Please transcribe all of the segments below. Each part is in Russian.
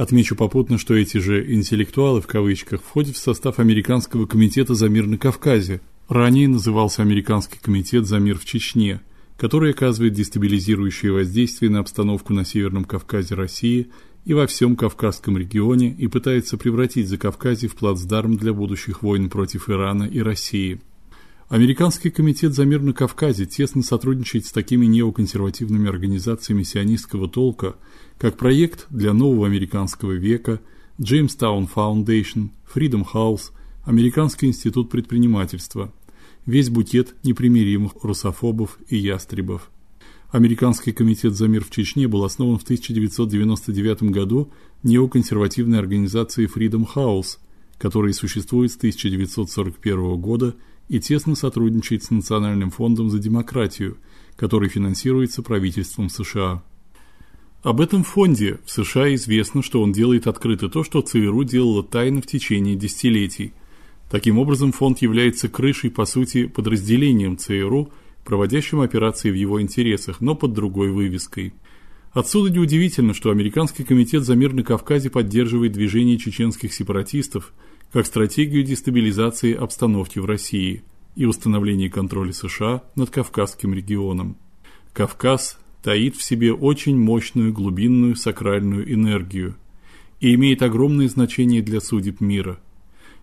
Отмечу попутно, что эти же интеллектуалы в кавычках входят в состав американского комитета за мир на Кавказе. Ранее назывался Американский комитет за мир в Чечне, который оказывает дестабилизирующее воздействие на обстановку на Северном Кавказе России и во всем Кавказском регионе и пытается превратить Закавказье в плацдарм для будущих войн против Ирана и России. Американский комитет за мир на Кавказе тесно сотрудничает с такими неоконсервативными организациями сионистского толка, как проект для нового американского века, Jamestown Foundation, Freedom House, Американский институт предпринимательства. Весь букет непримиримых русофобов и ястребов. Американский комитет за мир в Чечне был основан в 1999 году неоконсервативной организацией Freedom House, которая существует с 1941 года и тесно сотрудничает с Национальным фондом за демократию, который финансируется правительством США. Об этом фонде в США известно, что он делает открыто то, что ЦРУ делало тайно в течение десятилетий. Таким образом, фонд является крышей, по сути, подразделением ЦРУ, проводящим операции в его интересах, но под другой вывеской. Отсюда неудивительно, что Американский комитет за мир на Кавказе поддерживает движение чеченских сепаратистов – как стратегию дестабилизации обстановки в России и установления контроля США над Кавказским регионом. Кавказ таит в себе очень мощную глубинную сакральную энергию и имеет огромное значение для судеб мира.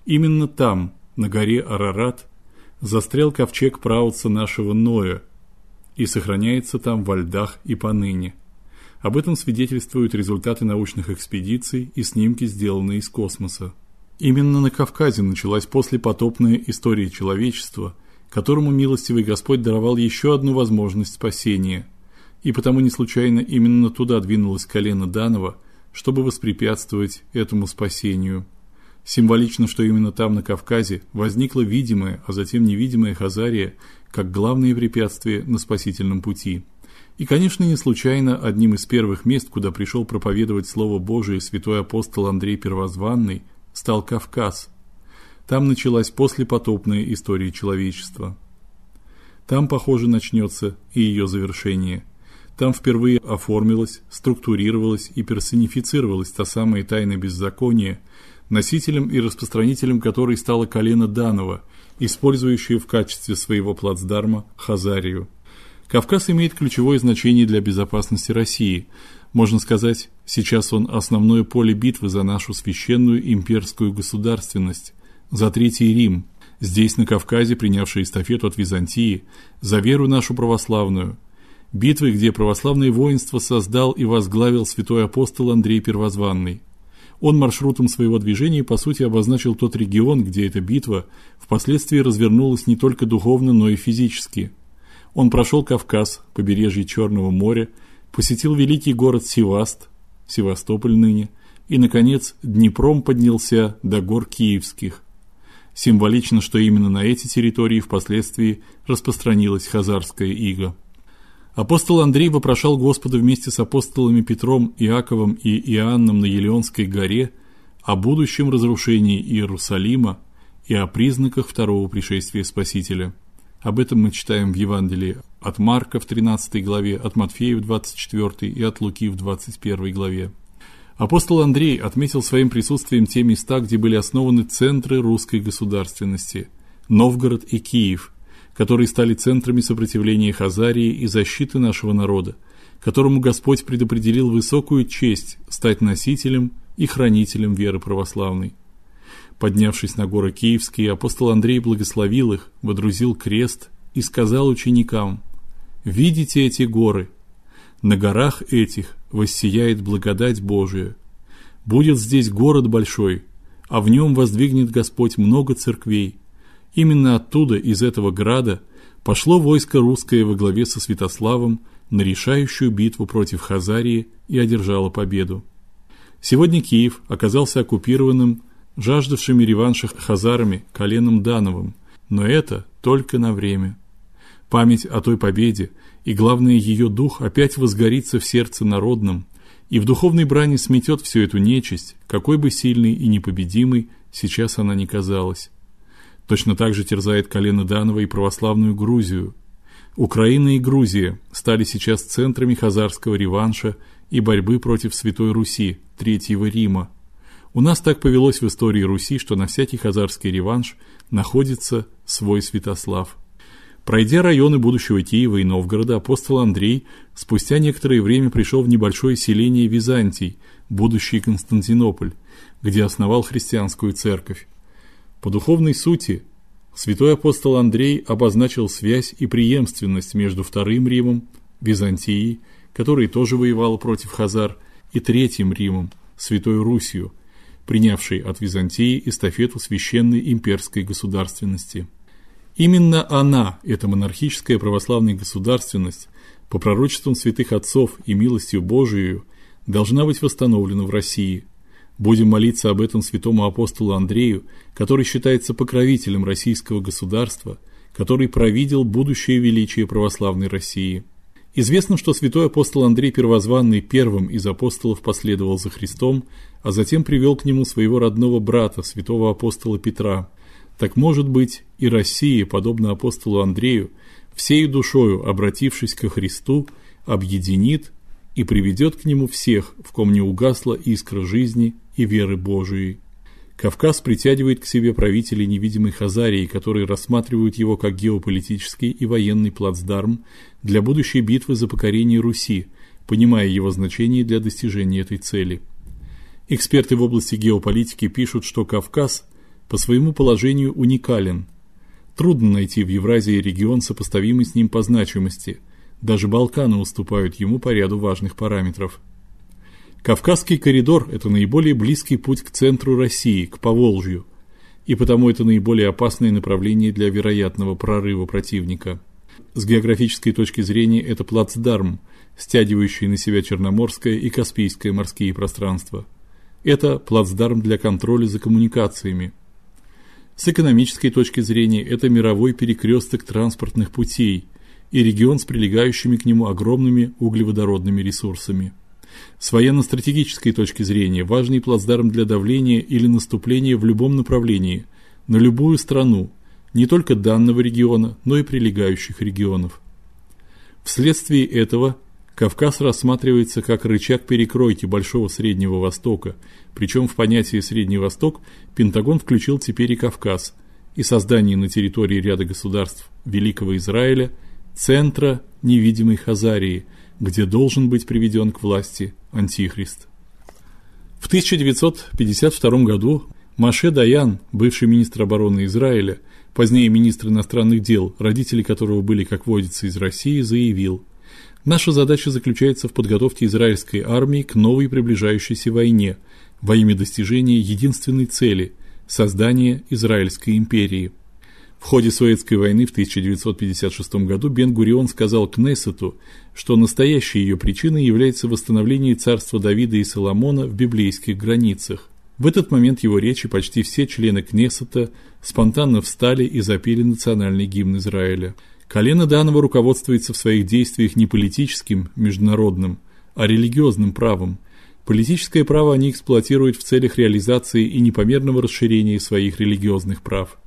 Именно там, на горе Арарат, застрял ковчег праотца нашего Ноя и сохраняется там во льдах и поныне. Об этом свидетельствуют результаты научных экспедиций и снимки, сделанные из космоса. Именно на Кавказе началась послепотопная история человечества, которому милостивый Господь даровал еще одну возможность спасения. И потому не случайно именно туда двинулось колено Данова, чтобы воспрепятствовать этому спасению. Символично, что именно там на Кавказе возникла видимая, а затем невидимая Хазария как главное препятствие на спасительном пути. И, конечно, не случайно одним из первых мест, куда пришел проповедовать слово Божие святой апостол Андрей Первозванный, стал Кавказ. Там началась послепотопная история человечества. Там, похоже, начнется и ее завершение. Там впервые оформилась, структурировалась и персонифицировалась та самая тайна беззакония, носителем и распространителем которой стало колено Данова, использующее в качестве своего плацдарма Хазарию. Кавказ имеет ключевое значение для безопасности России, можно сказать, сейчас он основное поле битвы за нашу священную имперскую государственность, за Третий Рим, здесь на Кавказе принявший эстафету от Византии, за веру нашу православную. Битвы, где православное воинство создал и возглавил святой апостол Андрей Первозванный. Он маршрутом своего движения по сути обозначил тот регион, где эта битва впоследствии развернулась не только духовно, но и физически. Он прошел Кавказ, побережье Черного моря, посетил великий город Севаст, Севастополь ныне, и наконец Днепром поднялся до гор Киевских. Символично, что именно на эти территории впоследствии распространилась хазарская ига. Апостол Андрей вопрошал Господа вместе с апостолами Петром, Иаковом и Иоанном на Елеонской горе о будущем разрушении Иерусалима и о признаках второго пришествия Спасителя. Об этом мы читаем в Евангелии от Марка в 13 главе, от Матфея в 24 и от Луки в 21 главе. Апостол Андрей отметил своим присутствием те места, где были основаны центры русской государственности Новгород и Киев, которые стали центрами сопротивления Хазарии и защиты нашего народа, которому Господь предопределил высокую честь стать носителем и хранителем веры православной. Поднявшись на горы Киевские, апостол Андрей благословил их, водрузил крест и сказал ученикам: "Видите эти горы? На горах этих воссияет благодать Божия. Будет здесь город большой, а в нем воздвигнет Господь много церквей. Именно оттуда, из этого града, пошло войско русское во главе со Святославом на решающую битву против Хазарии и одержало победу. Сегодня Киев оказался оккупированным жаждавшими реванша хазарами коленом Дановым, но это только на время. Память о той победе и главное ее дух опять возгорится в сердце народном, и в духовной брани сметет всю эту нечисть, какой бы сильной и непобедимой сейчас она ни казалась. Точно так же терзает колено Данова и православную Грузию. Украина и Грузия стали сейчас центрами хазарского реванша и борьбы против Святой Руси, Третьего Рима. У нас так повелось в истории Руси, что на всякий хазарский реванш находится свой Святослав. Пройдя районы будущего Киева и Новгорода, апостол Андрей спустя некоторое время пришел в небольшое селение Византий, будущий Константинополь, где основал христианскую церковь. По духовной сути святой апостол Андрей обозначил связь и преемственность между Вторым Римом, Византией, который тоже воевал против хазар, и Третьим Римом, Святой Русью, принявшей от Византии эстафету священной имперской государственности. Именно она, эта монархическая православная государственность, по пророчествам святых отцов и милостью Божией, должна быть восстановлена в России. Будем молиться об этом святому апостолу Андрею, который считается покровителем российского государства, который провидел будущее величие православной России. Известно, что святой апостол Андрей Первозванный первым из апостолов последовал за Христом, а затем привел к нему своего родного брата, святого апостола Петра. Так может быть, и Россия, подобно апостолу Андрею, всей душою обратившись ко Христу, объединит и приведет к нему всех, в ком не угасла искра жизни и веры Божией. Кавказ притягивает к себе правителей невидимой Хазарии, которые рассматривают его как геополитический и военный плацдарм для будущей битвы за покорение Руси, понимая его значение для достижения этой цели. Эксперты в области геополитики пишут, что Кавказ по своему положению уникален. Трудно найти в Евразии регион, сопоставимый с ним по значимости. Даже Балканы уступают ему по ряду важных параметров. Кавказский коридор это наиболее близкий путь к центру России, к Поволжью, и потому это наиболее опасное направление для вероятного прорыва противника. С географической точки зрения это плацдарм, стягивающий на себя Черноморское и Каспийское морские пространства. Это плацдарм для контроля за коммуникациями. С экономической точки зрения это мировой перекресток транспортных путей и регион с прилегающими к нему огромными углеводородными ресурсами. С военно-стратегической точки зрения важный плацдарм для давления или наступления в любом направлении на любую страну, не только данного региона, но и прилегающих регионов. Вследствие этого Кавказ рассматривается как рычаг перекройки Большого Среднего Востока, причем в понятие Средний Восток Пентагон включил теперь и Кавказ, и создание на территории ряда государств Великого Израиля центра невидимой Хазарии – где должен быть приведен к власти антихрист. В 1952 году Маше Даян, бывший министр обороны Израиля, позднее министр иностранных дел, родители которого были, как водится, из России, заявил: "Наша задача заключается в подготовке израильской армии к новой приближающейся войне во имя достижения единственной цели создания Израильской империи". В ходе Суэцкой войны в 1956 году Бен-Гурион сказал Кнессету, что настоящей ее причиной является восстановление царства Давида и Соломона в библейских границах. В этот момент его речи почти все члены Кнессета спонтанно встали и запели национальный гимн Израиля. Колено Данова руководствуется в своих действиях не политическим, международным, а религиозным правом. Политическое право они эксплуатируют в целях реализации и непомерного расширения своих религиозных прав.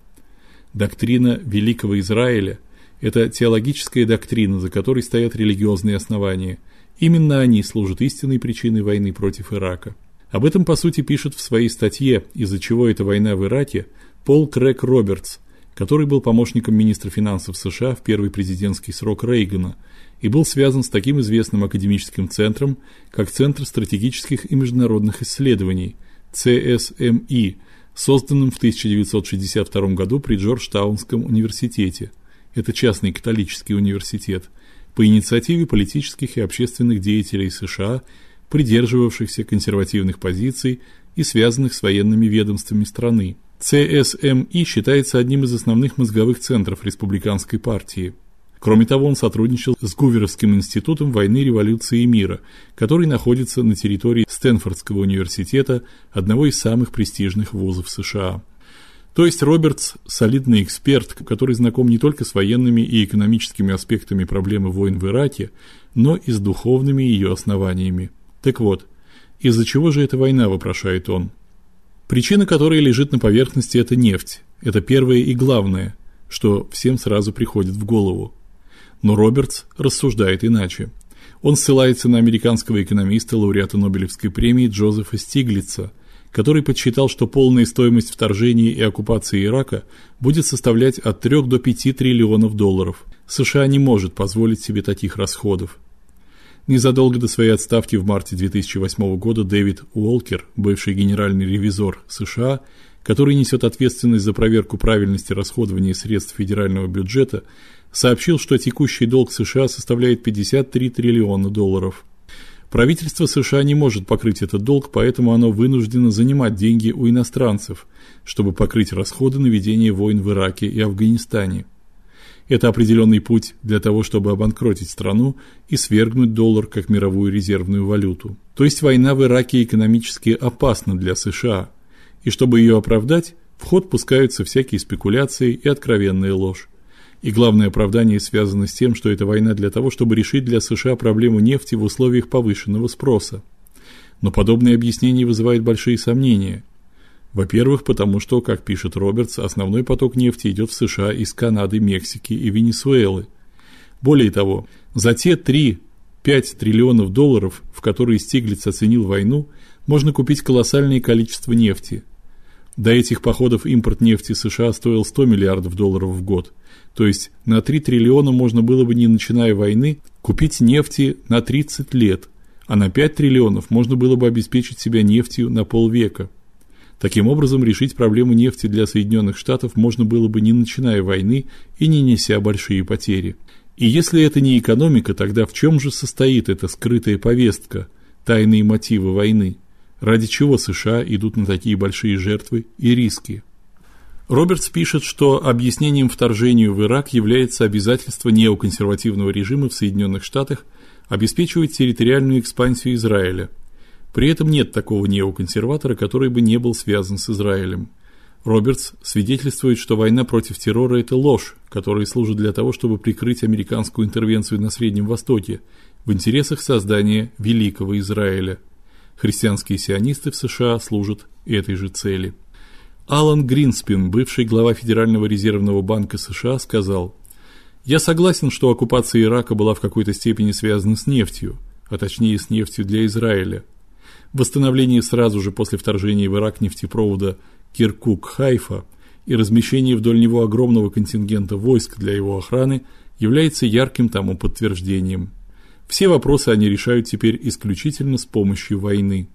Доктрина великого Израиля это теологическая доктрина, за которой стоят религиозные основания. Именно они служат истинной причиной войны против Ирака. Об этом по сути пишет в своей статье Из-за чего эта война в Ираке Пол Крэг Робертс, который был помощником министра финансов США в первый президентский срок Рейгана и был связан с таким известным академическим центром, как Центр стратегических и международных исследований CSMI созданным в 1962 году при Джорджтаунском университете. Это частный католический университет по инициативе политических и общественных деятелей США, придерживавшихся консервативных позиций и связанных с военными ведомствами страны. ЦСМИ считается одним из основных мозговых центров республиканской партии. Кроме того, он сотрудничал с Гуверовским институтом войны, революции и мира, который находится на территории Стэнфордского университета, одного из самых престижных вузов США. То есть Робертс солидный эксперт, который знаком не только с военными и экономическими аспектами проблемы войн в Ираке, но и с духовными ее основаниями. Так вот, из-за чего же эта война, вопрошает он? Причина, которая лежит на поверхности это нефть. Это первое и главное, что всем сразу приходит в голову. Но Робертс рассуждает иначе. Он ссылается на американского экономиста, лауреата Нобелевской премии Джозефа Стиглица, который подсчитал, что полная стоимость вторжения и оккупации Ирака будет составлять от 3 до 5 триллионов долларов. США не может позволить себе таких расходов. Незадолго до своей отставки в марте 2008 года Дэвид Уолкер, бывший генеральный ревизор США, который несет ответственность за проверку правильности расходования средств федерального бюджета, сообщил, что текущий долг США составляет 53 триллиона долларов. Правительство США не может покрыть этот долг, поэтому оно вынуждено занимать деньги у иностранцев, чтобы покрыть расходы на ведение войн в Ираке и Афганистане. Это определенный путь для того, чтобы обанкротить страну и свергнуть доллар как мировую резервную валюту. То есть война в Ираке экономически опасна для США, и чтобы ее оправдать, в ход пускаются всякие спекуляции и откровенная ложь. И главное оправдание связано с тем, что эта война для того, чтобы решить для США проблему нефти в условиях повышенного спроса. Но подобные объяснения вызывают большие сомнения. Во-первых, потому что, как пишет Робертс, основной поток нефти идет в США из Канады, Мексики и Венесуэлы. Более того, за те 3-5 триллионов долларов, в которые Стиглиц оценил войну, можно купить колоссальное количество нефти. До этих походов импорт нефти США стоил 100 миллиардов долларов в год. То есть на 3 триллиона можно было бы, не начиная войны, купить нефти на 30 лет, а на 5 триллионов можно было бы обеспечить себя нефтью на полвека. Таким образом, решить проблему нефти для Соединенных Штатов можно было бы, не начиная войны и не неся большие потери. И если это не экономика, тогда в чем же состоит эта скрытая повестка, тайные мотивы войны? Ради чего США идут на такие большие жертвы и риски? Робертс пишет, что объяснением вторжению в Ирак является обязательство неоконсервативного режима в Соединенных Штатах обеспечивать территориальную экспансию Израиля. При этом нет такого неоконсерватора, который бы не был связан с Израилем. Робертс свидетельствует, что война против террора это ложь, которая служит для того, чтобы прикрыть американскую интервенцию на Среднем Востоке в интересах создания великого Израиля. Христианские сионисты в США служат этой же цели. Алан Гринспен, бывший глава Федерального резервного банка США, сказал: "Я согласен, что оккупация Ирака была в какой-то степени связана с нефтью, а точнее с нефтью для Израиля. Восстановление сразу же после вторжения в Ирак нефтепровода Киркук-Хайфа и размещение вдоль него огромного контингента войск для его охраны является ярким тому подтверждением. Все вопросы они решают теперь исключительно с помощью войны.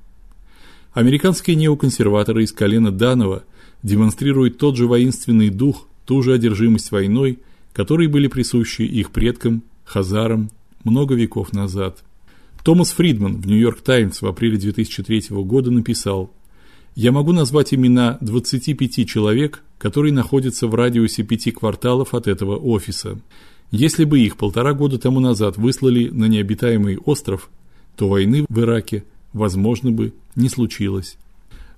Американские неоконсерваторы из колена Данова – демонстрирует тот же воинственный дух, ту же одержимость войной, которые были присущи их предкам, хазарам, много веков назад. Томас Фридман в Нью-Йорк Таймс в апреле 2003 года написал: "Я могу назвать имена 25 человек, которые находятся в радиусе пяти кварталов от этого офиса. Если бы их полтора года тому назад выслали на необитаемый остров, то войны в Ираке, возможно бы, не случилось".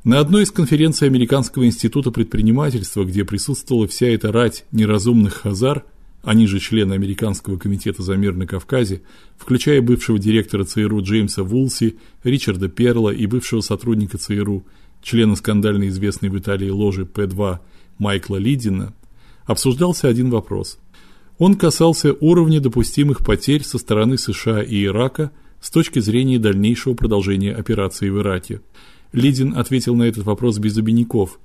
На одной из конференций Американского института предпринимательства, где присутствовала вся эта рать неразумных хазар, они же члены Американского комитета за мир на Кавказе, включая бывшего директора ЦРУ Джеймса Вулси, Ричарда Перла и бывшего сотрудника ЦРУ, члена скандально известной в Италии ложи П2 Майкла Лидина, обсуждался один вопрос. Он касался уровня допустимых потерь со стороны США и Ирака с точки зрения дальнейшего продолжения операции в Ираке. Лидин ответил на этот вопрос без обиняков.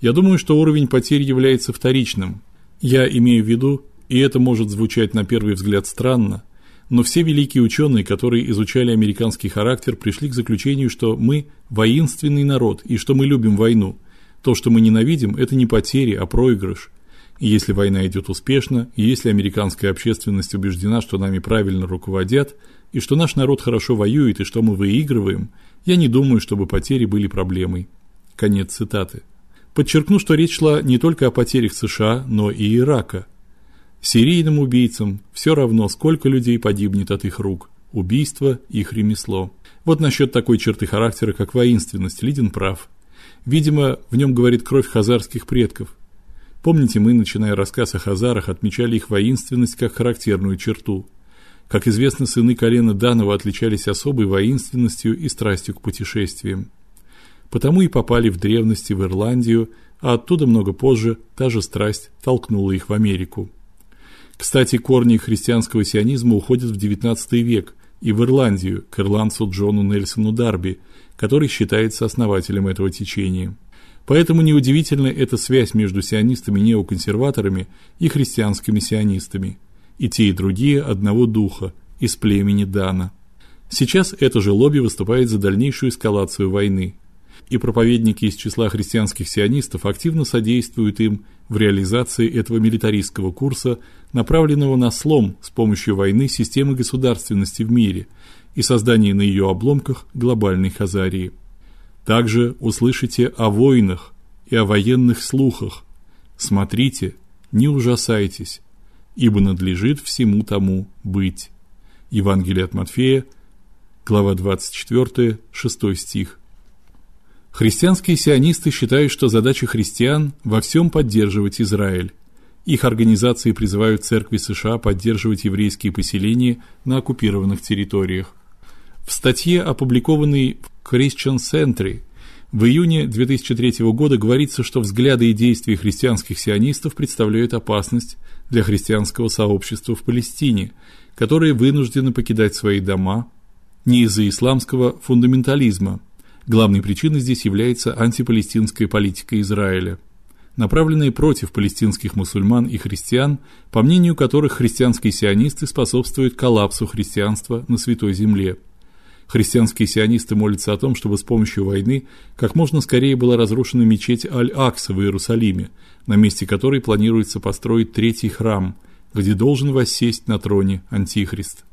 Я думаю, что уровень потерь является вторичным. Я имею в виду, и это может звучать на первый взгляд странно, но все великие ученые, которые изучали американский характер, пришли к заключению, что мы воинственный народ и что мы любим войну. То, что мы ненавидим это не потери, а проигрыш. И если война идет успешно, и если американская общественность убеждена, что нами правильно руководят, и что наш народ хорошо воюет и что мы выигрываем, я не думаю, чтобы потери были проблемой. Конец цитаты. Подчеркну, что речь шла не только о потерях США, но и Ирака. Серийным убийцам все равно, сколько людей погибнет от их рук. Убийство их ремесло. Вот насчет такой черты характера, как воинственность, Лидин прав. Видимо, в нем говорит кровь хазарских предков. Помните, мы, начиная рассказ о хазарах, отмечали их воинственность как характерную черту. Как известно, сыны колена Данова отличались особой воинственностью и страстью к путешествиям. Потому и попали в древности в Ирландию, а оттуда много позже та же страсть толкнула их в Америку. Кстати, корни христианского сионизма уходят в XIX век, и в Ирландию к ирландцу Джону Нельсону Дарби, который считается основателем этого течения. Поэтому неудивительна эта связь между сионистами-неоконсерваторами и христианскими сионистами. И те, и другие одного духа, из племени Дана. Сейчас это же лобби выступает за дальнейшую эскалацию войны. И проповедники из числа христианских сионистов активно содействуют им в реализации этого милитаристского курса, направленного на слом с помощью войны системы государственности в мире и создание на ее обломках глобальной хазарии. Также услышите о войнах и о военных слухах. Смотрите, не ужасайтесь, ибо надлежит всему тому быть. Евангелие от Матфея, глава 24, 6 стих. Христианские сионисты считают, что задача христиан во всем поддерживать Израиль. Их организации призывают церкви США поддерживать еврейские поселения на оккупированных территориях. В статье, опубликованной в Christian Century в июне 2003 года говорится, что взгляды и действия христианских сионистов представляют опасность для христианского сообщества в Палестине, которые вынуждены покидать свои дома не из-за исламского фундаментализма. Главной причиной здесь является антипалестинская политика Израиля направленные против палестинских мусульман и христиан, по мнению которых христианские сионисты способствуют коллапсу христианства на святой земле. Христианские сионисты молятся о том, чтобы с помощью войны как можно скорее была разрушена мечеть Аль-Акса в Иерусалиме, на месте которой планируется построить третий храм, где должен воссесть на троне антихрист.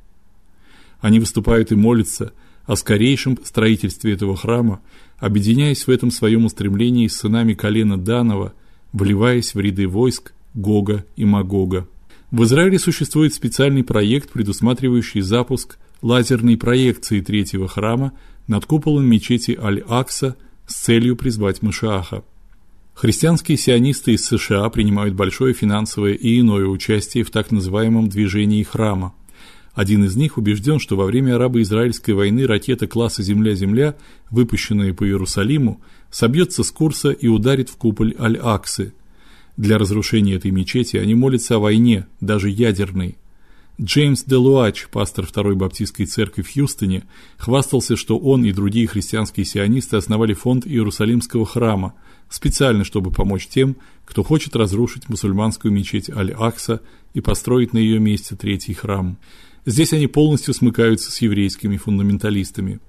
Они выступают и молятся о скорейшем строительстве этого храма, объединяясь в этом своем устремлении с сынами колена Данова, вливаясь в ряды войск Гога и Магога. В Израиле существует специальный проект, предусматривающий запуск лазерной проекции третьего храма над куполом мечети Аль-Акса с целью призвать Машиаха. Христианские сионисты из США принимают большое финансовое и иное участие в так называемом движении храма. Один из них убежден, что во время арабо-израильской войны ракета класса Земля-Земля, выпущенная по Иерусалиму, собьется с курса и ударит в купол Аль-Аксы. Для разрушения этой мечети они молятся о войне, даже ядерной. Джеймс Делуач, пастор Второй Баптистской церкви в Хьюстоне, хвастался, что он и другие христианские сионисты основали фонд Иерусалимского храма, специально чтобы помочь тем, кто хочет разрушить мусульманскую мечеть Аль-Акса и построить на ее месте третий храм. Здесь они полностью смыкаются с еврейскими фундаменталистами.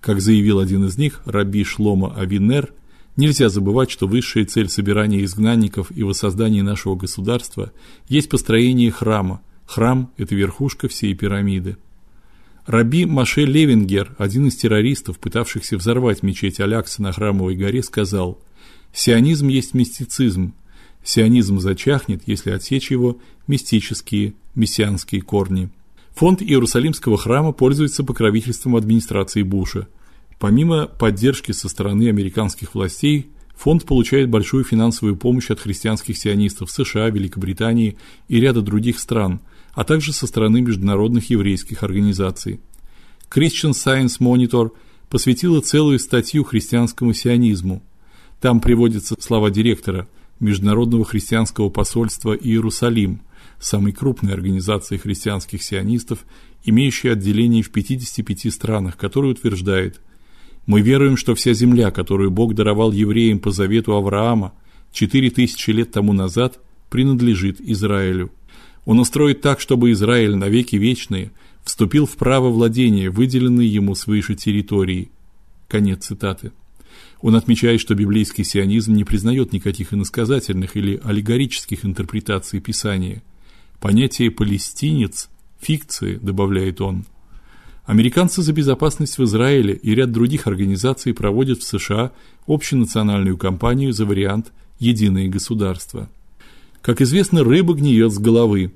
Как заявил один из них, Раби Шлома Авинер, нельзя забывать, что высшая цель собирания изгнанников и воссоздания нашего государства есть построение храма, Храм это верхушка всей пирамиды. Раби Маше Левингер, один из террористов, пытавшихся взорвать мечеть Алякса на Храмовой горе, сказал: "Сионизм есть мистицизм. Сионизм зачахнет, если отсечь его мистические мессианские корни". Фонд Иерусалимского храма пользуется покровительством администрации Буша. Помимо поддержки со стороны американских властей, Фонд получает большую финансовую помощь от христианских сионистов США, Великобритании и ряда других стран, а также со стороны международных еврейских организаций. Christian Science Monitor посвятила целую статью христианскому сионизму. Там приводятся слова директора Международного христианского посольства Иерусалим, самой крупной организации христианских сионистов, имеющей отделения в 55 странах, которая утверждает: "Мы веруем, что вся земля, которую Бог даровал евреям по завету Авраама 4000 лет тому назад, принадлежит Израилю. Он устроит так, чтобы Израиль навеки вечные вступил в право владения, выделенной ему свыше территории. Конец цитаты. Он отмечает, что библейский сионизм не признает никаких иносказательных или аллегорических интерпретаций Писания. Понятие палестинец фикции, добавляет он. Американцы за безопасность в Израиле и ряд других организаций проводят в США общенациональную кампанию за вариант единое государство. Как известно, рыба гниет с головы.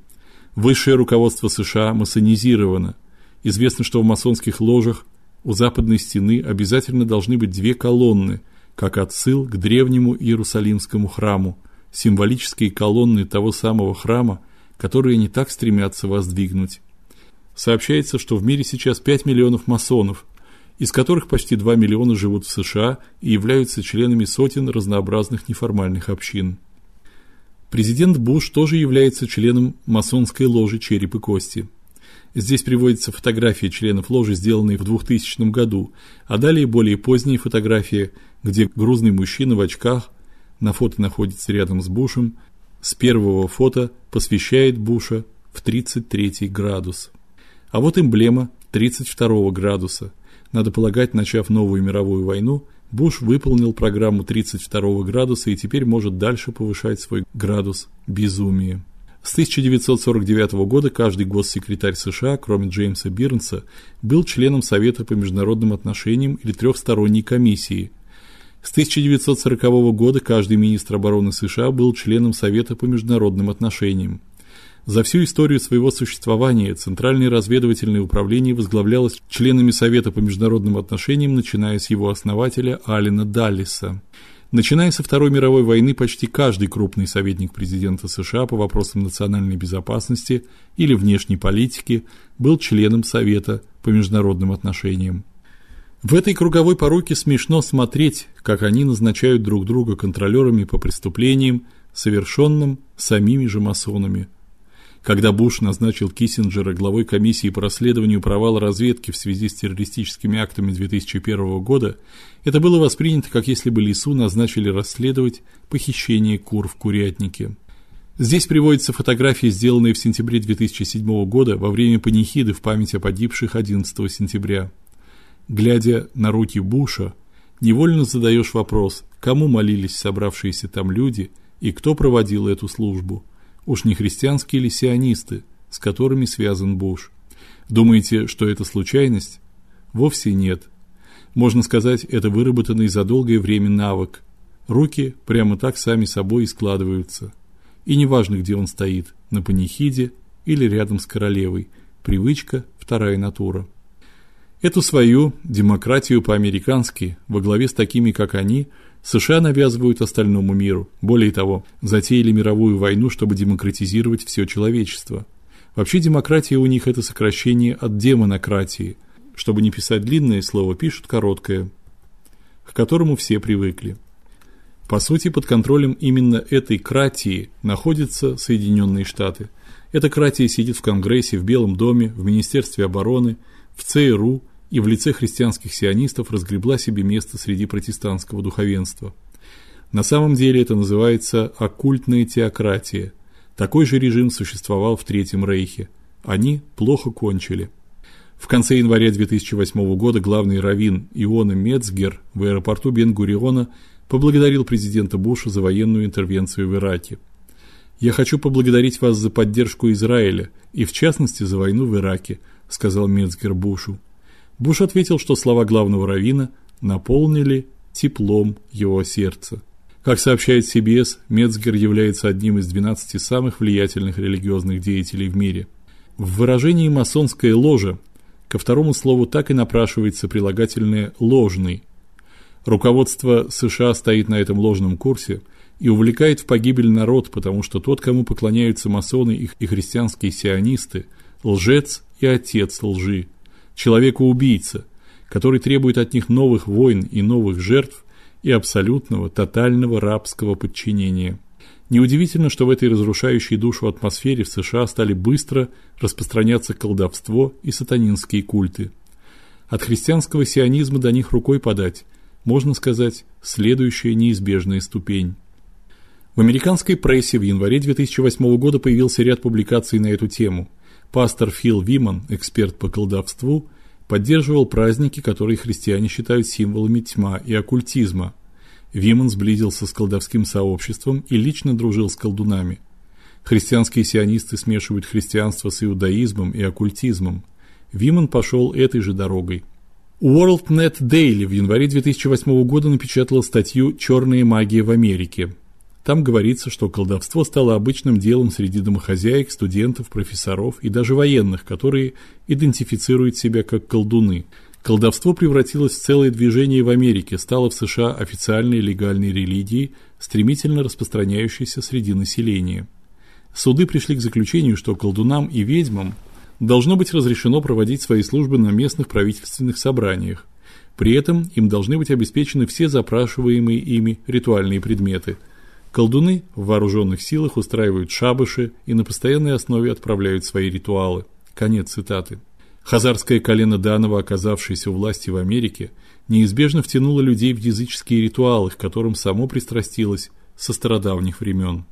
Высшее руководство США масонизировано. Известно, что в масонских ложах у западной стены обязательно должны быть две колонны, как отсыл к древнему Иерусалимскому храму, символические колонны того самого храма, которые они так стремятся воздвигнуть. Сообщается, что в мире сейчас 5 миллионов масонов, из которых почти 2 миллиона живут в США и являются членами сотен разнообразных неформальных общин. Президент Буш тоже является членом масонской ложи Череп и кости. Здесь приводятся фотографии членов ложи, сделанные в 2000 году, а далее более поздние фотографии, где грузный мужчина в очках на фото находится рядом с Бушем, с первого фото посвящает Буша в 33 градус. А вот эмблема 32 градуса. Надо полагать, начав новую мировую войну, Буш выполнил программу 32 градуса и теперь может дальше повышать свой градус безумия. С 1949 года каждый госсекретарь США, кроме Джеймса Бирнса, был членом Совета по международным отношениям или трехсторонней комиссии. С 1940 года каждый министр обороны США был членом Совета по международным отношениям. За всю историю своего существования Центральное разведывательное управление возглавлялось членами Совета по международным отношениям, начиная с его основателя Алина Даллиса. Начиная со Второй мировой войны, почти каждый крупный советник президента США по вопросам национальной безопасности или внешней политики был членом Совета по международным отношениям. В этой круговой поруке смешно смотреть, как они назначают друг друга контролёрами по преступлениям, совершенным самими же масонами – когда Буш назначил Киссинджера главой комиссии по расследованию провала разведки в связи с террористическими актами 2001 года, это было воспринято как если бы Лису назначили расследовать похищение кур в курятнике. Здесь приводятся фотографии, сделанные в сентябре 2007 года во время панихиды в память о погибших 11 сентября. Глядя на руки Буша, невольно задаешь вопрос: кому молились собравшиеся там люди и кто проводил эту службу? Уж не христианские ли сионисты, с которыми связан Буш? Думаете, что это случайность? Вовсе нет. Можно сказать, это выработанный за долгое время навык. Руки прямо так сами собой и складываются. И неважно, где он стоит, на панихиде или рядом с королевой. Привычка вторая натура. Эту свою демократию по-американски во главе с такими, как они, США навязывают остальному миру. Более того, затеяли мировую войну, чтобы демократизировать все человечество. Вообще демократия у них это сокращение от демонократии. Чтобы не писать длинное слово, пишут короткое, к которому все привыкли. По сути, под контролем именно этой кратии находятся Соединенные Штаты. Эта кратия сидит в Конгрессе, в Белом доме, в Министерстве обороны, в ЦРУ, и в лице христианских сионистов разгребла себе место среди протестантского духовенства. На самом деле это называется оккультная теократия. Такой же режим существовал в Третьем рейхе. Они плохо кончили. В конце января 2008 года главный раввин Иона Мецгер в аэропорту Бен-Гуриона поблагодарил президента Буша за военную интервенцию в Ираке. Я хочу поблагодарить вас за поддержку Израиля и в частности за войну в Ираке, сказал Мецгер Бушу. Буш ответил, что слова главного раввина наполнили теплом его сердца. Как сообщает CBS, Мецгер является одним из 12 самых влиятельных религиозных деятелей в мире. В выражении масонская ложа ко второму слову так и напрашивается прилагательное ложный. Руководство США стоит на этом ложном курсе и увлекает в погибель народ, потому что тот, кому поклоняются масоны и христианские сионисты, лжец и отец лжи человека-убийца, который требует от них новых войн и новых жертв и абсолютного, тотального рабского подчинения. Неудивительно, что в этой разрушающей душу атмосфере в США стали быстро распространяться колдовство и сатанинские культы. От христианского сионизма до них рукой подать, можно сказать, следующая неизбежная ступень. В американской прессе в январе 2008 года появился ряд публикаций на эту тему – Пастор Фил Виман, эксперт по колдовству, поддерживал праздники, которые христиане считают символами тьма и оккультизма. Виман сблизился с колдовским сообществом и лично дружил с колдунами. Христианские сионисты смешивают христианство с иудаизмом и оккультизмом. Виман пошел этой же дорогой. WorldNet Daily в январе 2008 года напечатала статью Чёрная магия в Америке. Там говорится, что колдовство стало обычным делом среди домохозяек, студентов, профессоров и даже военных, которые идентифицируют себя как колдуны. Колдовство превратилось в целое движение в Америке, стало в США официальной легальной религией, стремительно распространяющейся среди населения. Суды пришли к заключению, что колдунам и ведьмам должно быть разрешено проводить свои службы на местных правительственных собраниях. При этом им должны быть обеспечены все запрашиваемые ими ритуальные предметы – Колдуны в вооруженных силах устраивают шабаши и на постоянной основе отправляют свои ритуалы. Конец цитаты. Хазарское колено Данова, оказавшееся у власти в Америке, неизбежно втянуло людей в языческие ритуалы, к которым само пристрастилось со стародавних времен.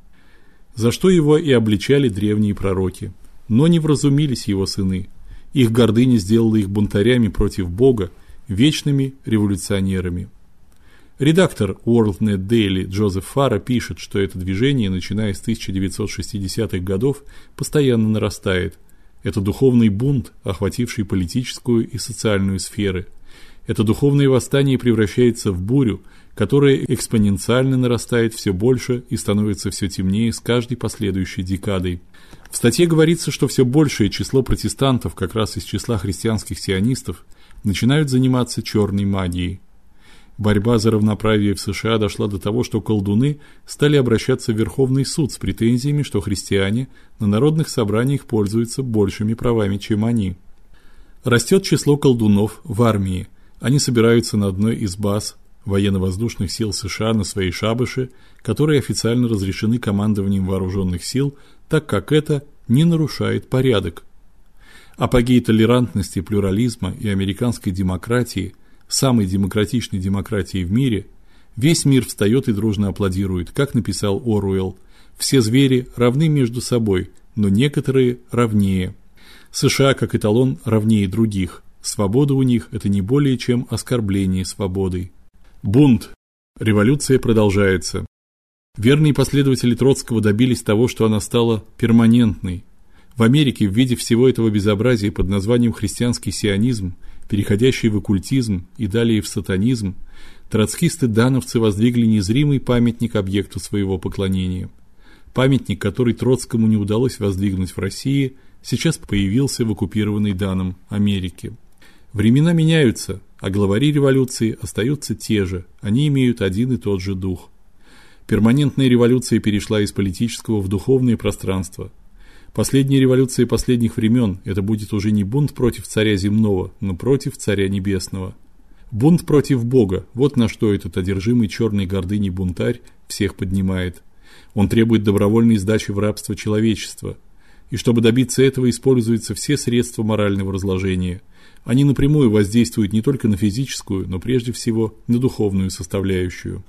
За что его и обличали древние пророки. Но не вразумились его сыны. Их гордыня сделала их бунтарями против Бога, вечными революционерами. Редактор WorldNet Daily Джозеф Фара пишет, что это движение, начиная с 1960-х годов, постоянно нарастает. Это духовный бунт, охвативший политическую и социальную сферы. Это духовное восстание превращается в бурю, которая экспоненциально нарастает все больше и становится все темнее с каждой последующей декадой. В статье говорится, что все большее число протестантов, как раз из числа христианских сионистов, начинают заниматься черной магией. Борьба за равноправие в США дошла до того, что колдуны стали обращаться в Верховный суд с претензиями, что христиане на народных собраниях пользуются большими правами, чем они. Растет число колдунов в армии. Они собираются на одной из баз военно-воздушных сил США на свои шабаши, которые официально разрешены командованием вооруженных сил, так как это не нарушает порядок. Апогей толерантности, плюрализма и американской демократии – самой демократичной демократии в мире, весь мир встает и дружно аплодирует, как написал Оруэлл. Все звери равны между собой, но некоторые равнее. США как эталон равнее других. Свобода у них это не более чем оскорбление свободой. Бунт. Революция продолжается. Верные последователи Троцкого добились того, что она стала перманентной. В Америке в виде всего этого безобразия под названием христианский сионизм переходящий в оккультизм и далее в сатанизм, троцкисты-дановцы воздвигли незримый памятник объекту своего поклонения. Памятник, который Троцкому не удалось воздвигнуть в России, сейчас появился в оккупированной Даном Америке. Времена меняются, а главари революции остаются те же. Они имеют один и тот же дух. Перманентная революция перешла из политического в духовное пространство. Последняя революция последних времен – это будет уже не бунт против царя земного, но против царя небесного. Бунт против Бога – вот на что этот одержимый черной гордыней бунтарь всех поднимает. Он требует добровольной сдачи в рабство человечества. И чтобы добиться этого, используются все средства морального разложения. Они напрямую воздействуют не только на физическую, но прежде всего на духовную составляющую.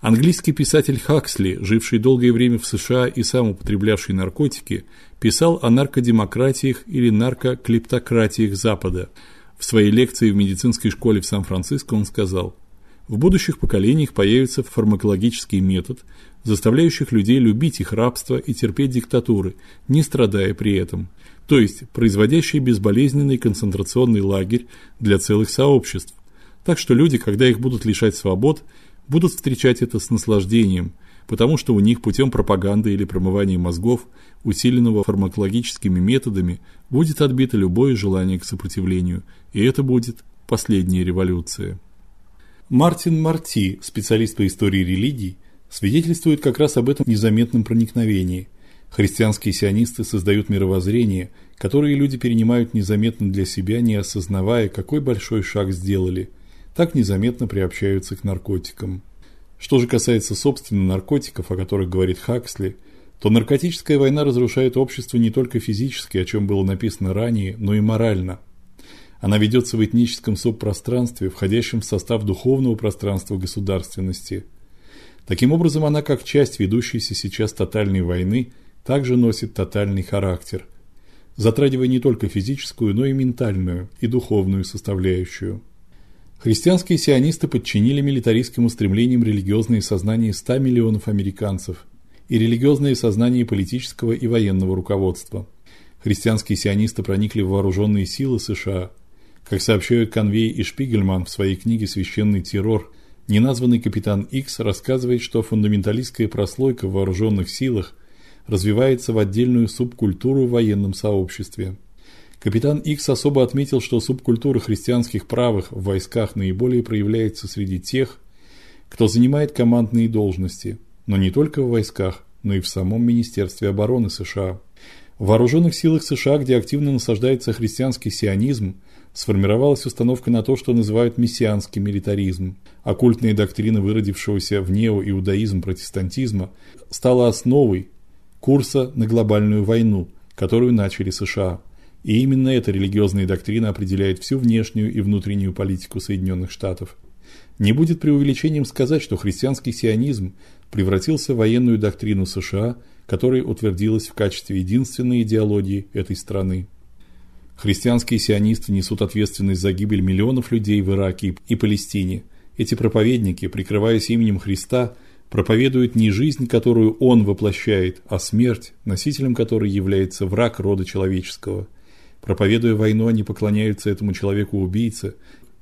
Английский писатель Хаксли, живший долгое время в США и сам употреблявший наркотики, писал о наркодемократиях или наркоклептократиях Запада. В своей лекции в медицинской школе в Сан-Франциско он сказал: "В будущих поколениях появится фармакологический метод, заставляющий людей любить их рабство и терпеть диктатуры, не страдая при этом, то есть производящий безболезненный концентрационный лагерь для целых сообществ. Так что люди, когда их будут лишать свобод, будут встречать это с наслаждением, потому что у них путем пропаганды или промывания мозгов, усиленного фармакологическими методами, будет отбито любое желание к сопротивлению, и это будет последняя революция. Мартин Марти, специалист по истории религий, свидетельствует как раз об этом незаметном проникновении. Христианские сионисты создают мировоззрение, которое люди перенимают незаметно для себя, не осознавая, какой большой шаг сделали – так незаметно приобщаются к наркотикам. Что же касается собственно наркотиков, о которых говорит Хаксли, то наркотическая война разрушает общество не только физически, о чем было написано ранее, но и морально. Она ведется в этническом субпространстве, входящем в состав духовного пространства государственности. Таким образом, она как часть ведущейся сейчас тотальной войны также носит тотальный характер, затрагивая не только физическую, но и ментальную и духовную составляющую. Христианские сионисты подчинили милитаристским устремлениям религиозные сознания 100 миллионов американцев и религиозные сознания политического и военного руководства. Христианские сионисты проникли в вооруженные силы США. Как сообщают Конвей и Шпигельман в своей книге Священный террор, неназванный капитан Икс рассказывает, что фундаменталистская прослойка в вооруженных силах развивается в отдельную субкультуру в военном сообществе. Капитан Икс особо отметил, что субкультура христианских правых в войсках наиболее проявляется среди тех, кто занимает командные должности, но не только в войсках, но и в самом Министерстве обороны США. В вооруженных силах США, где активно насаждается христианский сионизм, сформировалась установка на то, что называют мессианский милитаризм. Оккультная доктрина выродившегося в неоиудаизм протестантизма стала основой курса на глобальную войну, которую начали США. И именно эта религиозная доктрина определяет всю внешнюю и внутреннюю политику Соединенных Штатов. Не будет преувеличением сказать, что христианский сионизм превратился в военную доктрину США, которая утвердилась в качестве единственной идеологии этой страны. Христианские сионисты несут ответственность за гибель миллионов людей в Ираке и Палестине. Эти проповедники, прикрываясь именем Христа, проповедуют не жизнь, которую он воплощает, а смерть, носителем которой является враг рода человеческого. Проповедуя войну, они поклоняются этому человеку-убийце,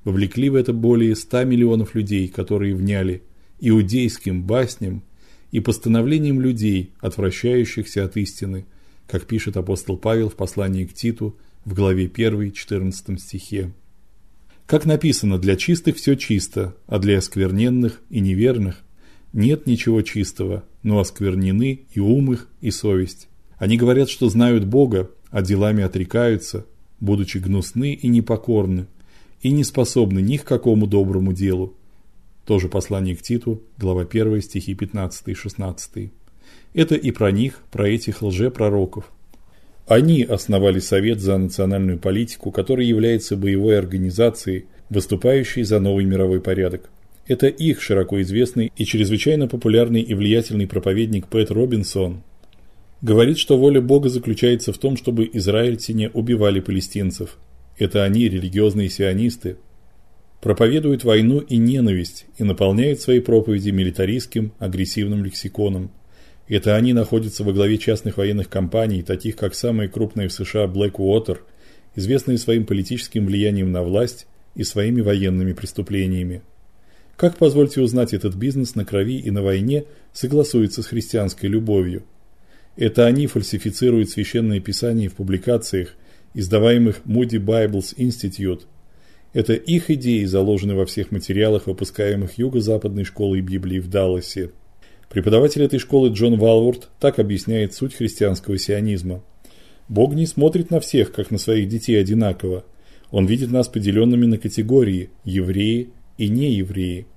вовлекли в это более 100 миллионов людей, которые вняли иудейским басням и постановлениям людей, отвращающихся от истины, как пишет апостол Павел в послании к Титу в главе 1, 14 стихе. Как написано, для чистых все чисто, а для оскверненных и неверных нет ничего чистого, но осквернены и ум их, и совесть. Они говорят, что знают Бога, а делами отрекаются, будучи гнусны и непокорны, и не способны ни к какому доброму делу. Тоже послание к Титу, глава 1, стихи 15 и 16. Это и про них, про этих лжепророков. Они основали Совет за национальную политику, который является боевой организацией, выступающей за новый мировой порядок. Это их широко известный и чрезвычайно популярный и влиятельный проповедник Пэт Робинсон говорит, что воля Бога заключается в том, чтобы израильтяне убивали палестинцев. Это они, религиозные сионисты, проповедуют войну и ненависть и наполняют свои проповеди милитаристским, агрессивным лексиконом. Это они находятся во главе частных военных компаний, таких как самые крупные в США Blackwater, известные своим политическим влиянием на власть и своими военными преступлениями. Как, позвольте узнать, этот бизнес на крови и на войне согласуется с христианской любовью? Это они фальсифицируют священные писания в публикациях, издаваемых Moody Bibles Institute. Это их идеи заложены во всех материалах, выпускаемых Юго-Западной школой Библии в Далласе. Преподаватель этой школы Джон Валворд так объясняет суть христианского сионизма. Бог не смотрит на всех, как на своих детей одинаково. Он видит нас поделенными на категории – евреи и неевреи.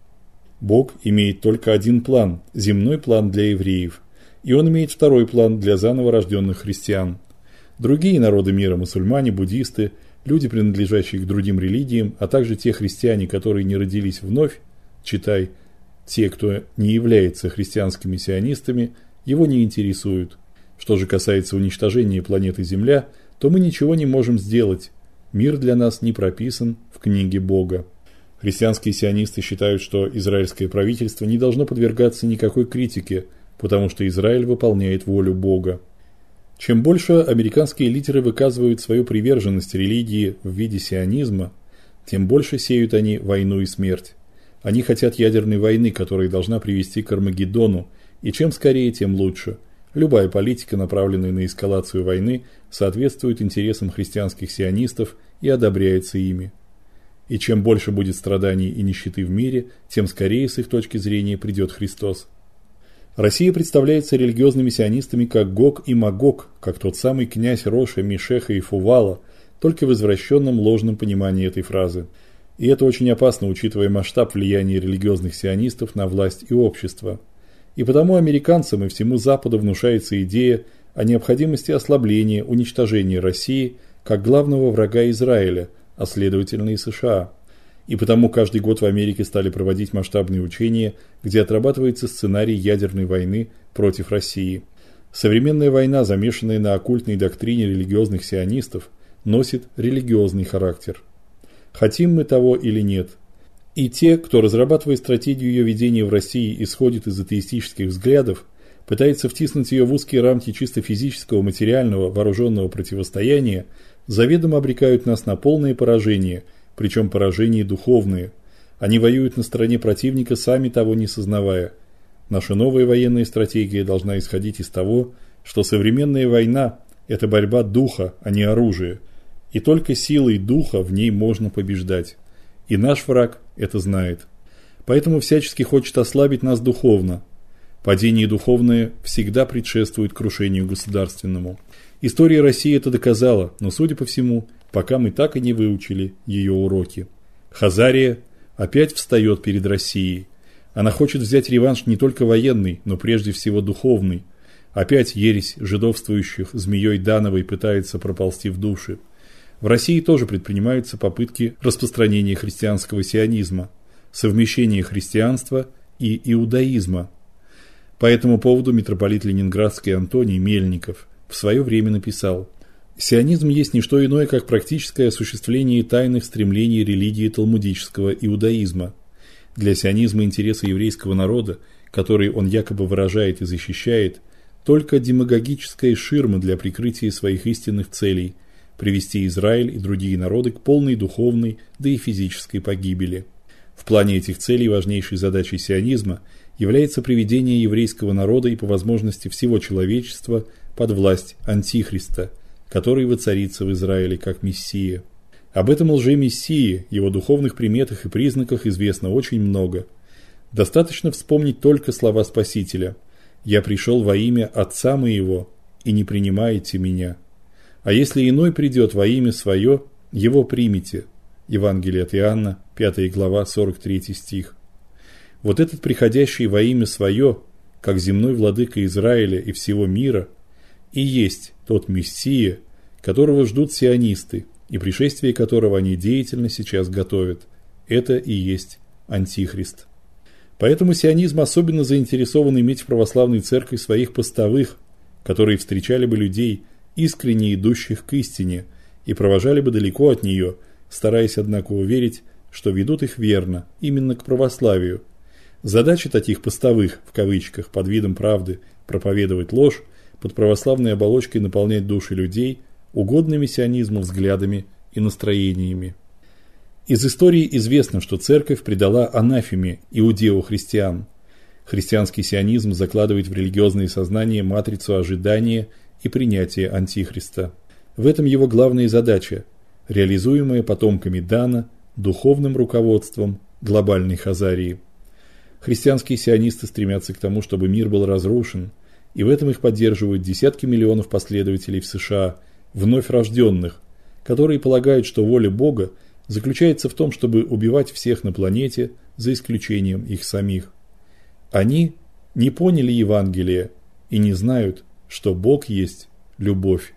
Бог имеет только один план – земной план для евреев, и он имеет второй план для заново рожденных христиан. Другие народы мира – мусульмане, буддисты, люди, принадлежащие к другим религиям, а также те христиане, которые не родились вновь, читай, те, кто не является христианскими сионистами, его не интересуют. Что же касается уничтожения планеты Земля, то мы ничего не можем сделать. Мир для нас не прописан в книге Бога. Христианские сионисты считают, что израильское правительство не должно подвергаться никакой критике, потому что Израиль выполняет волю Бога. Чем больше американские лидеры выказывают свою приверженность религии в виде сионизма, тем больше сеют они войну и смерть. Они хотят ядерной войны, которая должна привести к Армагеддону, и чем скорее, тем лучше. Любая политика, направленная на эскалацию войны, соответствует интересам христианских сионистов и одобряется ими. И чем больше будет страданий и нищеты в мире, тем скорее с их точки зрения придет Христос. Россия представляется религиозными сионистами как Гог и Магог, как тот самый князь Роша, Мишеха и Фувала, только в извращенном ложном понимании этой фразы – и это очень опасно, учитывая масштаб влияния религиозных сионистов на власть и общество. И потому американцам и всему Западу внушается идея о необходимости ослабления, уничтожения России как главного врага Израиля, а следовательно и США. И потому каждый год в Америке стали проводить масштабные учения, где отрабатывается сценарий ядерной войны против России. Современная война, замешанная на оккультной доктрине религиозных сионистов, носит религиозный характер хотим мы того или нет. И те, кто разрабатывает стратегию ее ведения в России, исходит из атеистических взглядов, пытается втиснуть ее в узкие рамки чисто физического, материального, вооруженного противостояния, заведомо обрекают нас на полное поражение, причем поражение духовное. Они воюют на стороне противника, сами того не сознавая. Наша новая военная стратегия должна исходить из того, что современная война – это борьба духа, а не оружия – и только силой духа в ней можно побеждать. И наш враг это знает. Поэтому всячески хочет ослабить нас духовно. Падение духовное всегда предшествует крушению государственному. История России это доказала, но, судя по всему, пока мы так и не выучили ее уроки. Хазария опять встает перед Россией. Она хочет взять реванш не только военный, но прежде всего духовный. Опять ересь жидовствующих змеей Дановой пытается проползти в души. В России тоже предпринимаются попытки распространения христианского сионизма, совмещения христианства и иудаизма. По этому поводу митрополит Ленинградский Антоний Мельников в свое время написал: Сионизм есть не что иное, как практическое осуществление тайных стремлений религии талмудического иудаизма. Для сионизма интересы еврейского народа, которые он якобы выражает и защищает, только демагогическая ширма для прикрытия своих истинных целей – привести Израиль и другие народы к полной духовной, да и физической погибели. В плане этих целей важнейшей задачей сионизма является приведение еврейского народа и по возможности всего человечества под власть антихриста, который воцарится в Израиле как мессия. Об этом лже-мессии, его духовных приметах и признаках известно очень много. Достаточно вспомнить только слова Спасителя: "Я пришел во имя Отца моего, и не принимаете меня". А если иной придет во имя свое, его примите. Евангелие от Иоанна, 5 глава, 43 стих. Вот этот приходящий во имя свое, как земной владыка Израиля и всего мира, и есть тот Мессия, которого ждут сионисты, и пришествие которого они деятельно сейчас готовят. Это и есть антихрист. Поэтому сионизм особенно заинтересован иметь в православной церкви своих постовых, которые встречали бы людей искренне идущих к истине, и провожали бы далеко от нее, стараясь однако уверить, что ведут их верно, именно к православию. Задача таких постовых в кавычках под видом правды проповедовать ложь, под православной оболочкой наполнять души людей угодными сионизму взглядами и настроениями. Из истории известно, что церковь предала анафеме иудео-христиан. Христианский сионизм закладывает в религиозное сознание матрицу ожидания и принятие антихриста. В этом его главная задача, реализуемая потомками Дана духовным руководством глобальной Хазарии. Христианские сионисты стремятся к тому, чтобы мир был разрушен, и в этом их поддерживают десятки миллионов последователей в США, вновь рожденных, которые полагают, что воля Бога заключается в том, чтобы убивать всех на планете, за исключением их самих. Они не поняли Евангелия и не знают, что Бог есть любовь.